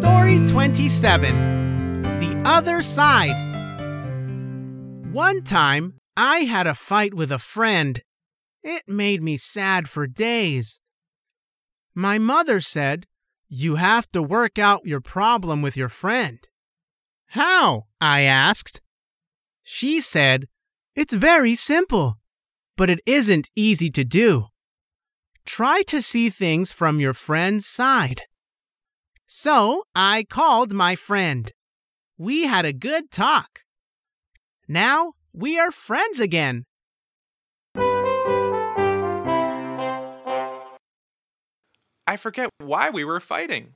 Story 27 The Other Side. One time, I had a fight with a friend. It made me sad for days. My mother said, You have to work out your problem with your friend. How? I asked. She said, It's very simple, but it isn't easy to do. Try to see things from your friend's side. So I called my friend. We had a good talk. Now we are friends again. I forget why we were fighting.